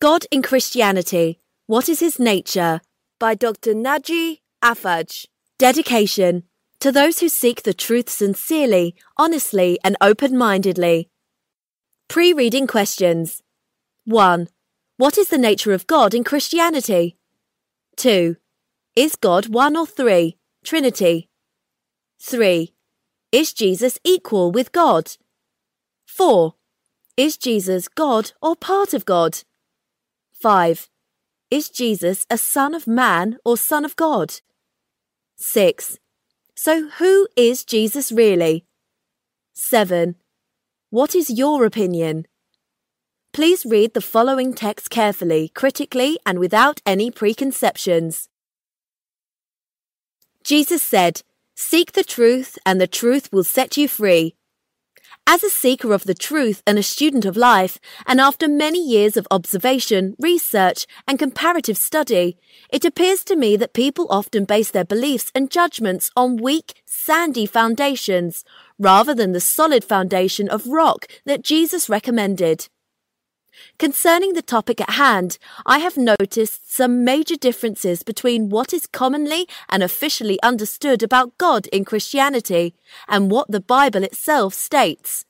God in Christianity What is His Nature? by Dr. Naji Arfaj. Dedication to those who seek the truth sincerely, honestly, and open mindedly. Pre reading questions 1. What is the nature of God in Christianity? 2. Is God one or three? Trinity. 3. Is Jesus equal with God? 4. Is Jesus God or part of God? 5. Is Jesus a son of man or son of God? 6. So who is Jesus really? 7. What is your opinion? Please read the following text carefully, critically, and without any preconceptions. Jesus said, Seek the truth, and the truth will set you free. As a seeker of the truth and a student of life, and after many years of observation, research, and comparative study, it appears to me that people often base their beliefs and judgments on weak, sandy foundations, rather than the solid foundation of rock that Jesus recommended. Concerning the topic at hand, I have noticed some major differences between what is commonly and officially understood about God in Christianity and what the Bible itself states.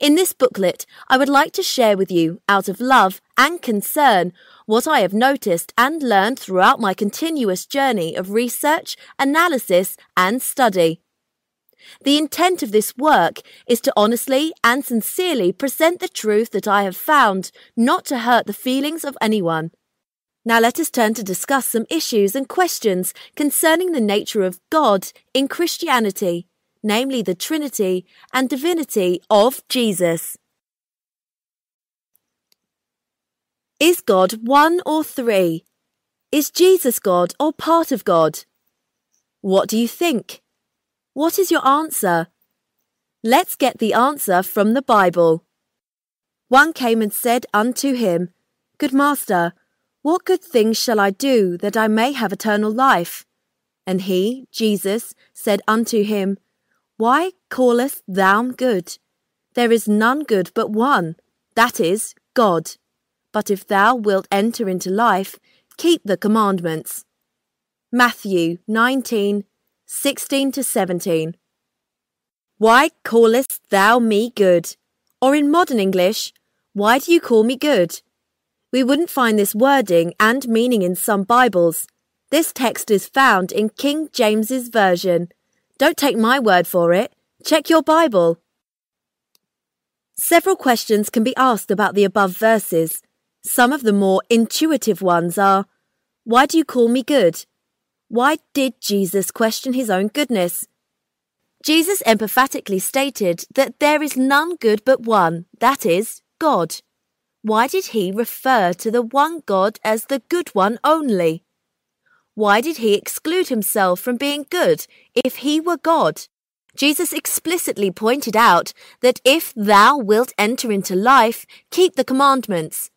In this booklet, I would like to share with you, out of love and concern, what I have noticed and learned throughout my continuous journey of research, analysis, and study. The intent of this work is to honestly and sincerely present the truth that I have found, not to hurt the feelings of anyone. Now let us turn to discuss some issues and questions concerning the nature of God in Christianity, namely the Trinity and divinity of Jesus. Is God one or three? Is Jesus God or part of God? What do you think? What is your answer? Let's get the answer from the Bible. One came and said unto him, Good master, what good things shall I do that I may have eternal life? And he, Jesus, said unto him, Why callest thou good? There is none good but one, that is, God. But if thou wilt enter into life, keep the commandments. Matthew 19, 16 to 17. Why callest thou me good? Or in modern English, why do you call me good? We wouldn't find this wording and meaning in some Bibles. This text is found in King James's version. Don't take my word for it. Check your Bible. Several questions can be asked about the above verses. Some of the more intuitive ones are Why do you call me good? Why did Jesus question his own goodness? Jesus emphatically stated that there is none good but one, that is, God. Why did he refer to the one God as the good one only? Why did he exclude himself from being good if he were God? Jesus explicitly pointed out that if thou wilt enter into life, keep the commandments.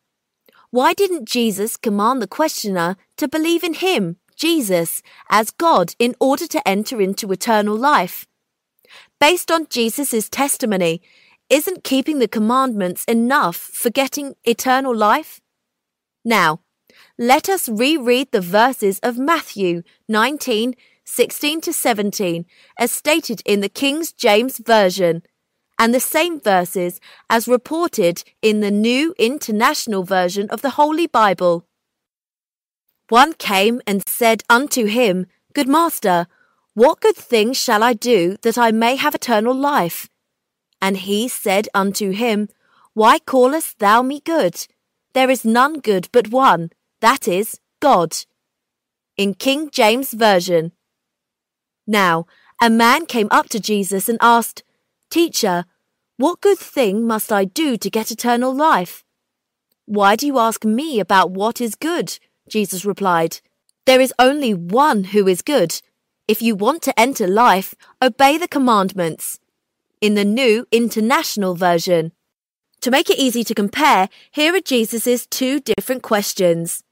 Why didn't Jesus command the questioner to believe in him Jesus as God in order to enter into eternal life. Based on Jesus' testimony, isn't keeping the commandments enough for getting eternal life? Now, let us reread the verses of Matthew 19, 16 to 17, as stated in the King James Version, and the same verses as reported in the New International Version of the Holy Bible. One came and said unto him, Good master, what good thing shall I do that I may have eternal life? And he said unto him, Why callest thou me good? There is none good but one, that is, God. In King James Version. Now, a man came up to Jesus and asked, Teacher, what good thing must I do to get eternal life? Why do you ask me about what is good? Jesus replied, There is only one who is good. If you want to enter life, obey the commandments. In the New International Version. To make it easy to compare, here are Jesus' two different questions.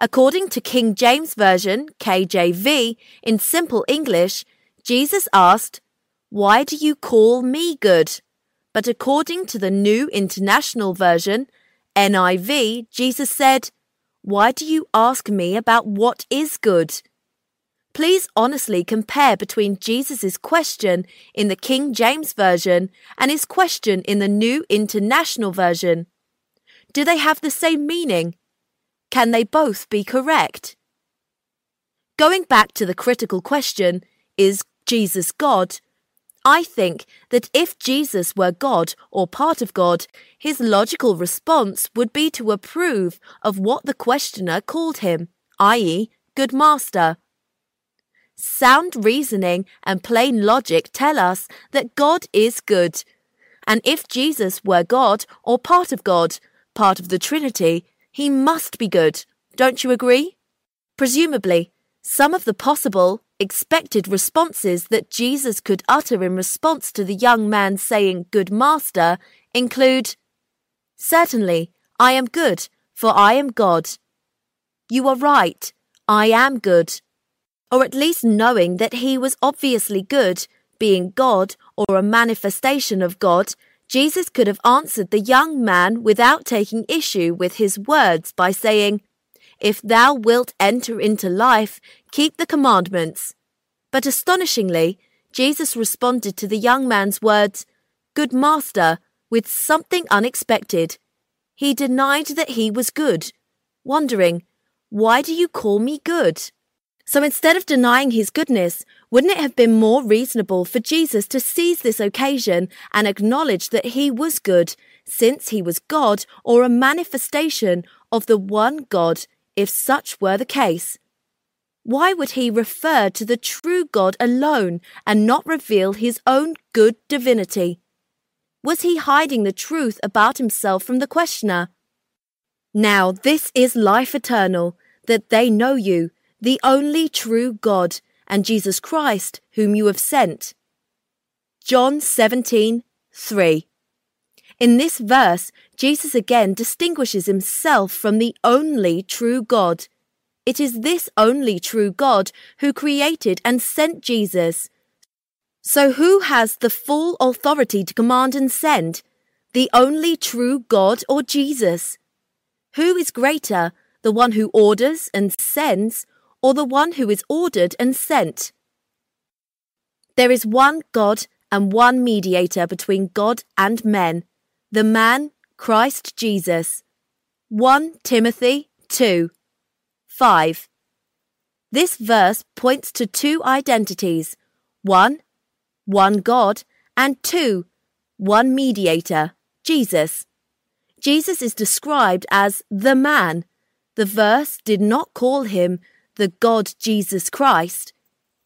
According to King James Version, KJV, in simple English, Jesus asked, Why do you call me good? But according to the New International Version, NIV, Jesus said, Why do you ask me about what is good? Please honestly compare between Jesus' question in the King James Version and his question in the New International Version. Do they have the same meaning? Can they both be correct? Going back to the critical question, is Jesus God? I think that if Jesus were God or part of God, his logical response would be to approve of what the questioner called him, i.e., good master. Sound reasoning and plain logic tell us that God is good. And if Jesus were God or part of God, part of the Trinity, he must be good. Don't you agree? Presumably, some of the possible, expected responses that Jesus could utter in response to the young man saying, Good Master, include Certainly, I am good, for I am God. You are right, I am good or at least knowing that he was obviously good, being God or a manifestation of God, Jesus could have answered the young man without taking issue with his words by saying, If thou wilt enter into life, keep the commandments. But astonishingly, Jesus responded to the young man's words, Good master, with something unexpected. He denied that he was good, wondering, Why do you call me good? So instead of denying his goodness, wouldn't it have been more reasonable for Jesus to seize this occasion and acknowledge that he was good, since he was God or a manifestation of the one God, if such were the case? Why would he refer to the true God alone and not reveal his own good divinity? Was he hiding the truth about himself from the questioner? Now this is life eternal, that they know you, the only true God, and Jesus Christ, whom you have sent. John 17, 3. In this verse, Jesus again distinguishes himself from the only true God. It is this only true God who created and sent Jesus. So, who has the full authority to command and send? The only true God or Jesus? Who is greater, the one who orders and sends, or the one who is ordered and sent. There is one God and one mediator between God and men, the man Christ Jesus. 1 Timothy 2 5. This verse points to two identities one, one God, and two, one mediator, Jesus. Jesus is described as the man. The verse did not call him the God Jesus Christ.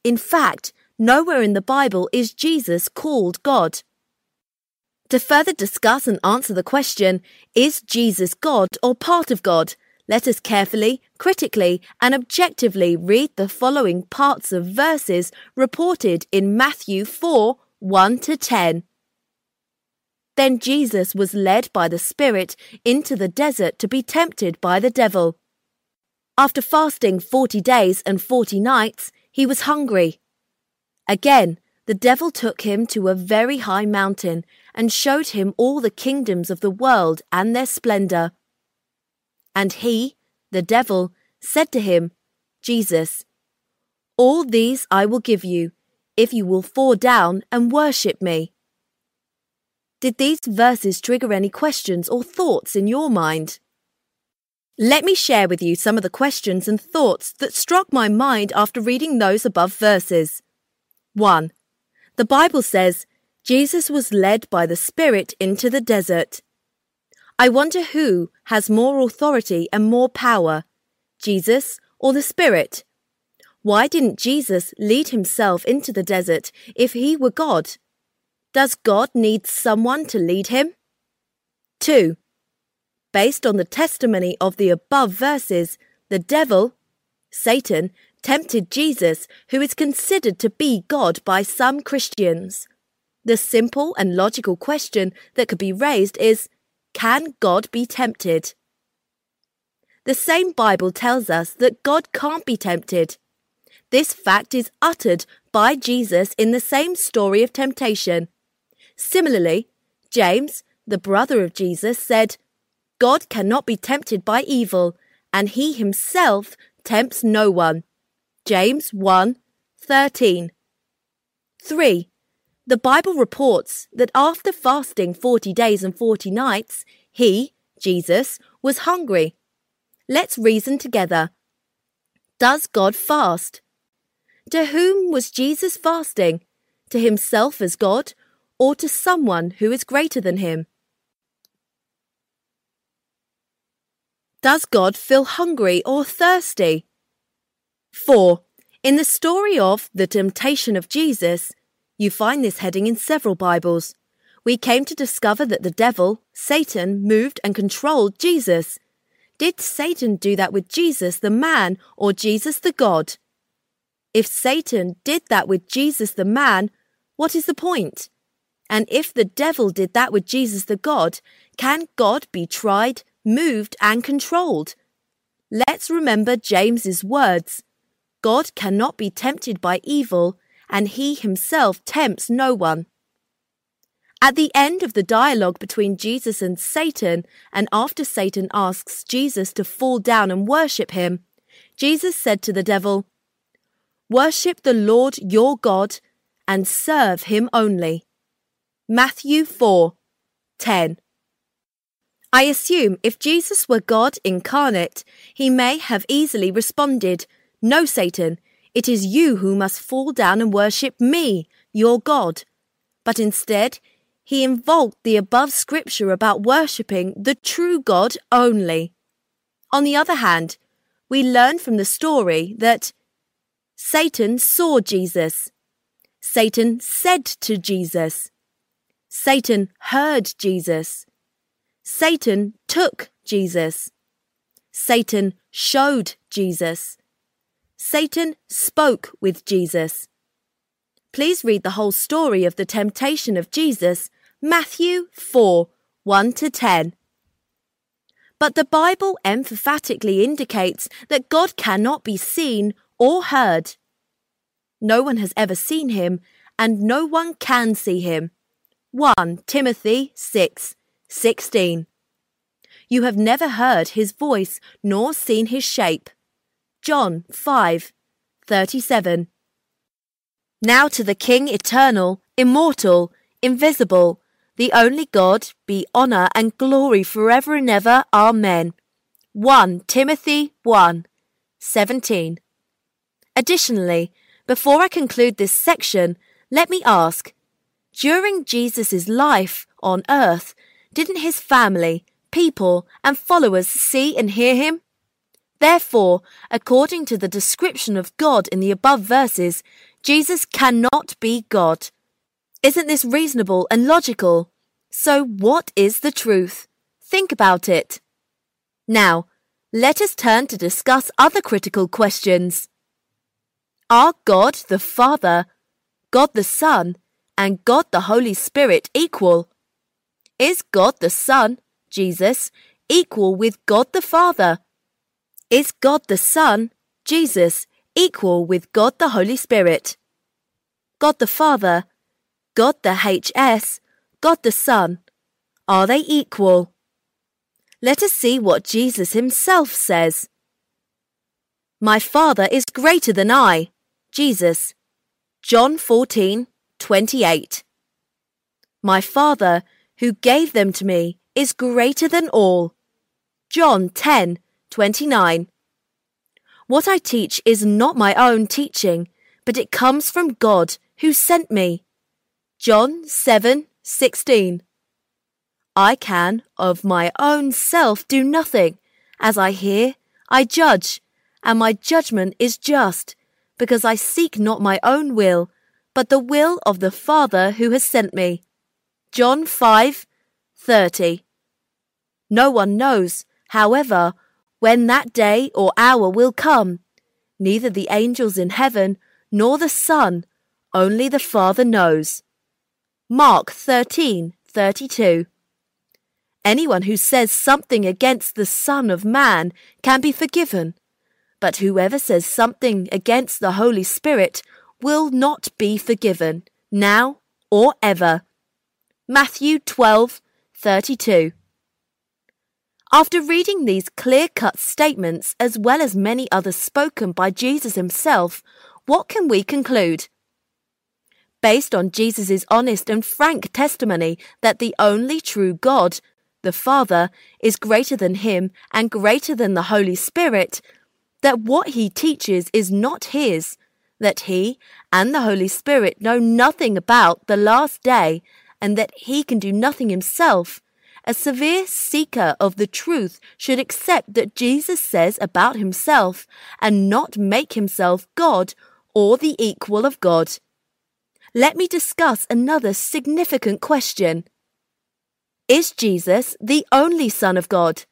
In fact, nowhere in the Bible is Jesus called God. To further discuss and answer the question, is Jesus God or part of God? Let us carefully, critically, and objectively read the following parts of verses reported in Matthew 4 1 to 10. Then Jesus was led by the Spirit into the desert to be tempted by the devil. After fasting forty days and forty nights, he was hungry. Again, the devil took him to a very high mountain and showed him all the kingdoms of the world and their splendor. And he, the devil, said to him, Jesus, All these I will give you, if you will fall down and worship me. Did these verses trigger any questions or thoughts in your mind? Let me share with you some of the questions and thoughts that struck my mind after reading those above verses. 1. The Bible says, Jesus was led by the Spirit into the desert. I wonder who has more authority and more power, Jesus or the Spirit? Why didn't Jesus lead himself into the desert if he were God? Does God need someone to lead him? 2 based on the testimony of the above verses, the devil, Satan, tempted Jesus, who is considered to be God by some Christians. The simple and logical question that could be raised is Can God be tempted? The same Bible tells us that God can't be tempted. This fact is uttered by Jesus in the same story of temptation. Similarly, James, the brother of Jesus, said, God cannot be tempted by evil, and he himself tempts no one. James 1 13. 3. The Bible reports that after fasting 40 days and 40 nights, he, Jesus, was hungry. Let's reason together. Does God fast? To whom was Jesus fasting? To himself as God, or to someone who is greater than him? Does God feel hungry or thirsty? 4. In the story of the temptation of Jesus, you find this heading in several Bibles. We came to discover that the devil, Satan, moved and controlled Jesus. Did Satan do that with Jesus the man or Jesus the God? If Satan did that with Jesus the man, what is the point? And if the devil did that with Jesus the God, can God be tried, moved, and controlled? Let's remember James's words. God cannot be tempted by evil, and he himself tempts no one. At the end of the dialogue between Jesus and Satan, and after Satan asks Jesus to fall down and worship him, Jesus said to the devil, Worship the Lord your God and serve him only. Matthew 4 10. I assume if Jesus were God incarnate, he may have easily responded, no, Satan, it is you who must fall down and worship me, your God. But instead, he invoked the above scripture about worshipping the true God only. On the other hand, we learn from the story that Satan saw Jesus. Satan said to Jesus. Satan heard Jesus. Satan took Jesus. Satan showed Jesus. Satan spoke with Jesus. Please read the whole story of the temptation of Jesus, Matthew 4 1 to 10. But the Bible emphatically indicates that God cannot be seen or heard. No one has ever seen him, and no one can see him. 1 Timothy 6 16. You have never heard his voice nor seen his shape. John 5 37. Now to the King eternal, immortal, invisible, the only God, be honour and glory forever and ever. Amen. 1 Timothy 1 17. Additionally, before I conclude this section, let me ask during Jesus' life on earth, didn't his family, people, and followers see and hear him? Therefore, according to the description of God in the above verses, Jesus cannot be God. Isn't this reasonable and logical? So, what is the truth? Think about it. Now, let us turn to discuss other critical questions. Are God the Father, God the Son, and God the Holy Spirit equal? Is God the Son, Jesus, equal with God the Father? Is God the Son, Jesus, equal with God the Holy Spirit? God the Father, God the HS, God the Son, are they equal? Let us see what Jesus himself says. My Father is greater than I, Jesus. John 14, 28. My Father, who gave them to me, is greater than all. John 10, 29. What I teach is not my own teaching, but it comes from God who sent me. John 7:16. I can of my own self do nothing. As I hear, I judge, and my judgment is just, because I seek not my own will, but the will of the Father who has sent me. John 5:30. No one knows, however, when that day or hour will come. Neither the angels in heaven nor the Son, only the Father knows. Mark 13:32. Anyone who says something against the Son of Man can be forgiven, but whoever says something against the Holy Spirit will not be forgiven, now or ever. Matthew 12:32. After reading these clear cut statements, as well as many others spoken by Jesus himself, what can we conclude? Based on Jesus' honest and frank testimony that the only true God, the Father, is greater than him and greater than the Holy Spirit, that what he teaches is not his, that he and the Holy Spirit know nothing about the last day, and that he can do nothing himself, a severe seeker of the truth should accept that Jesus says about himself and not make himself God or the equal of God. Let me discuss another significant question. Is Jesus the only Son of God?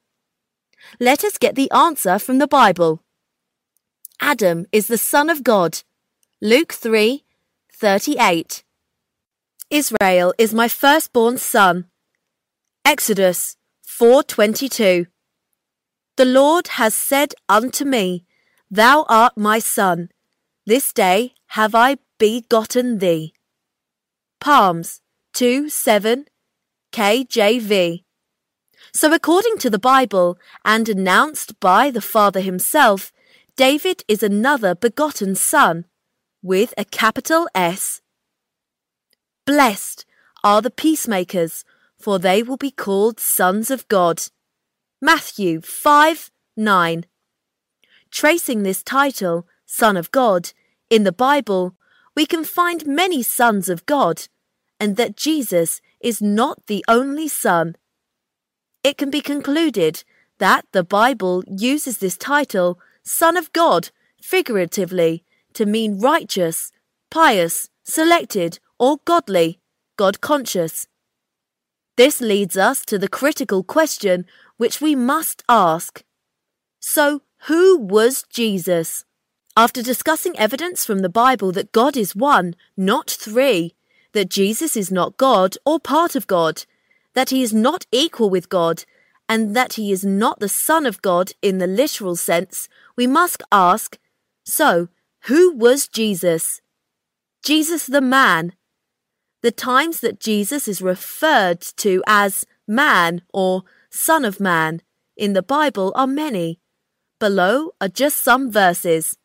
Let us get the answer from the Bible. Adam is the Son of God. Luke 3 38. Israel is my firstborn son. Exodus 4:22 The Lord has said unto me, Thou art my son. This day have I begotten thee. Psalms 2 7 KJV. So, according to the Bible and announced by the Father himself, David is another begotten son with a capital S. Blessed are the peacemakers for they will be called sons of God. Matthew 5 9. Tracing this title, Son of God, in the Bible, we can find many sons of God, and that Jesus is not the only Son. It can be concluded that the Bible uses this title, Son of God, figuratively to mean righteous, pious, selected, or godly, God conscious. This leads us to the critical question which we must ask. So, who was Jesus? After discussing evidence from the Bible that God is one, not three, that Jesus is not God or part of God, that he is not equal with God, and that he is not the Son of God in the literal sense, we must ask so, who was Jesus? Jesus the man, the times that Jesus is referred to as man or son of man in the Bible are many. Below are just some verses.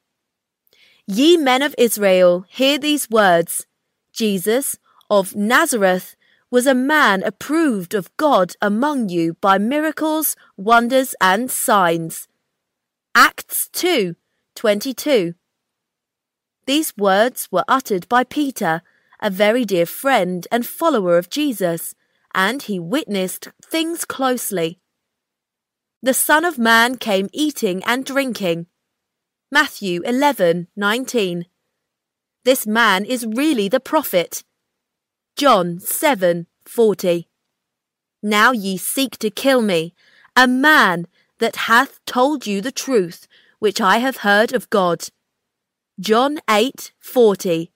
Ye men of Israel, hear these words Jesus of Nazareth was a man approved of God among you by miracles, wonders, and signs. Acts 2 22. These words were uttered by Peter a very dear friend and follower of Jesus, and he witnessed things closely. The Son of Man came eating and drinking. Matthew 11:19. This man is really the prophet. John 7:40. Now ye seek to kill me, a man that hath told you the truth, which I have heard of God. John 8:40.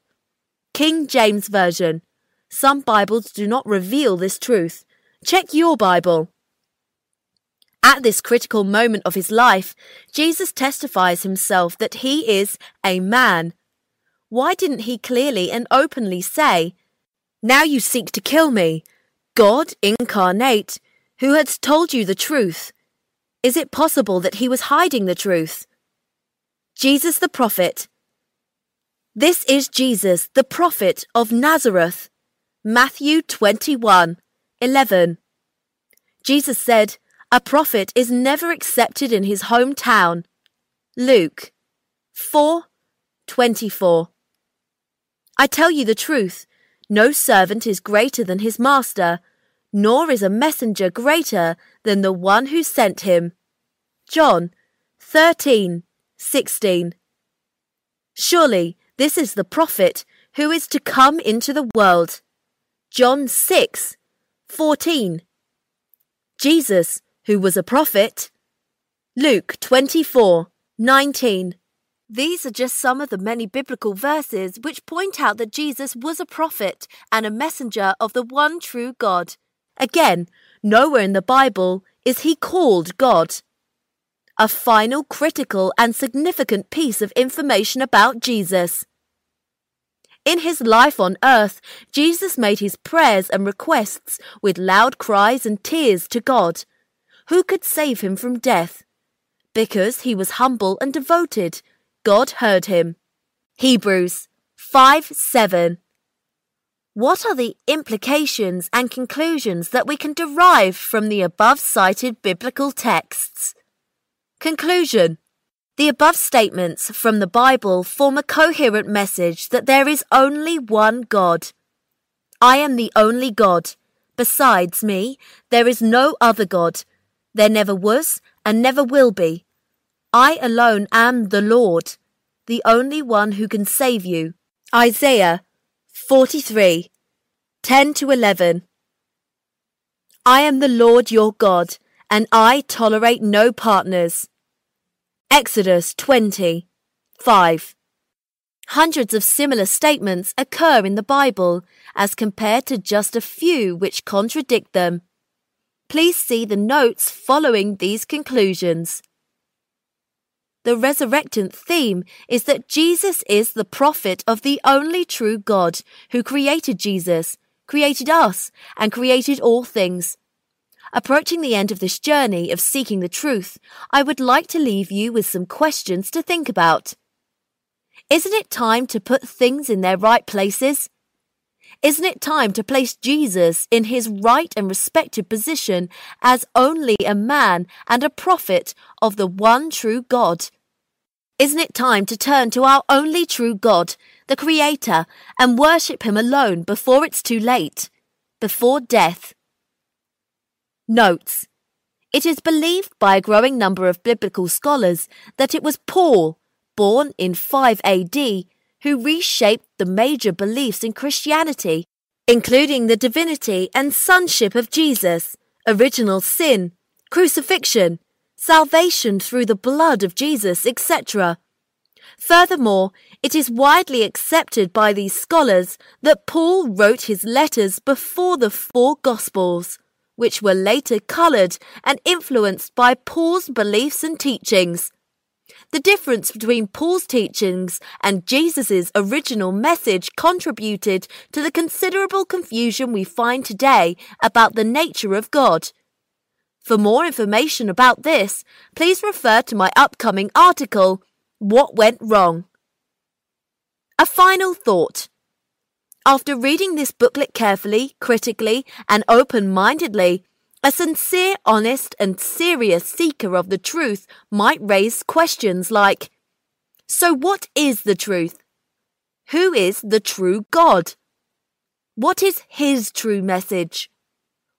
King James Version. Some Bibles do not reveal this truth. Check your Bible. At this critical moment of his life, Jesus testifies himself that he is a man. Why didn't he clearly and openly say, Now you seek to kill me, God incarnate, who had told you the truth? Is it possible that he was hiding the truth? Jesus the prophet, this is Jesus, the prophet of Nazareth. Matthew 21 11. Jesus said, A prophet is never accepted in his hometown. Luke 4 24. I tell you the truth, no servant is greater than his master, nor is a messenger greater than the one who sent him. John 13 16. Surely, this is the prophet who is to come into the world. John 6 14. Jesus, who was a prophet. Luke 24 19. These are just some of the many biblical verses which point out that Jesus was a prophet and a messenger of the one true God. Again, nowhere in the Bible is he called God a final critical and significant piece of information about Jesus. In his life on earth, Jesus made his prayers and requests with loud cries and tears to God. who could save him from death? Because he was humble and devoted, God heard him. Hebrews 5 7. What are the implications and conclusions that we can derive from the above cited biblical texts? Conclusion The above statements from the Bible form a coherent message that there is only one God. I am the only God. Besides me, there is no other God. There never was and never will be. I alone am the Lord, the only one who can save you. Isaiah 43 10 to 11. I am the Lord your God, and I tolerate no partners. Exodus 20 5. Hundreds of similar statements occur in the Bible as compared to just a few which contradict them. Please see the notes following these conclusions. The resurrectant theme is that Jesus is the prophet of the only true God who created Jesus, created us, and created all things. Approaching the end of this journey of seeking the truth, I would like to leave you with some questions to think about. Isn't it time to put things in their right places? Isn't it time to place Jesus in his right and respected position as only a man and a prophet of the one true God? Isn't it time to turn to our only true God, the Creator, and worship him alone before it's too late, before death? Notes. It is believed by a growing number of biblical scholars that it was Paul, born in 5 AD, who reshaped the major beliefs in Christianity, including the divinity and sonship of Jesus, original sin, crucifixion, salvation through the blood of Jesus, etc. Furthermore, it is widely accepted by these scholars that Paul wrote his letters before the four Gospels, which were later coloured and influenced by Paul's beliefs and teachings. The difference between Paul's teachings and Jesus' original message contributed to the considerable confusion we find today about the nature of God. For more information about this, please refer to my upcoming article, What Went Wrong? A final thought. After reading this booklet carefully, critically, and open mindedly, a sincere, honest, and serious seeker of the truth might raise questions like So, what is the truth? Who is the true God? What is His true message?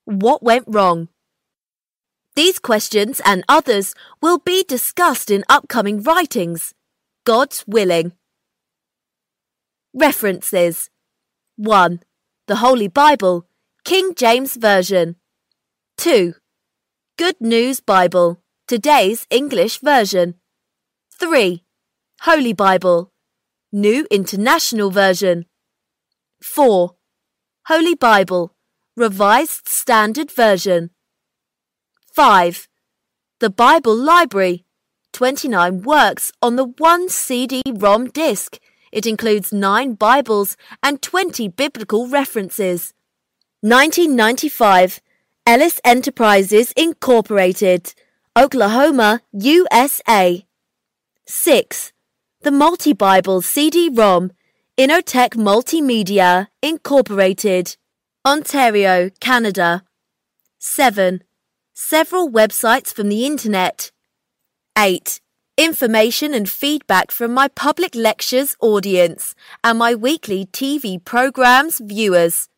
What went wrong? These questions and others will be discussed in upcoming writings, God's willing. References 1. The Holy Bible, King James Version. 2. Good News Bible, today's English version. 3. Holy Bible, New International Version. 4. Holy Bible, Revised Standard Version. 5. The Bible Library, 29 works on the one CD-ROM disc. It includes 9 Bibles and 20 biblical references. 1995 Ellis Enterprises Incorporated, Oklahoma, USA. 6. The Multi Bible CD ROM, Inotech Multimedia Incorporated, Ontario, Canada. 7. Several websites from the Internet. 8. Information and feedback from my public lectures audience and my weekly TV programs viewers.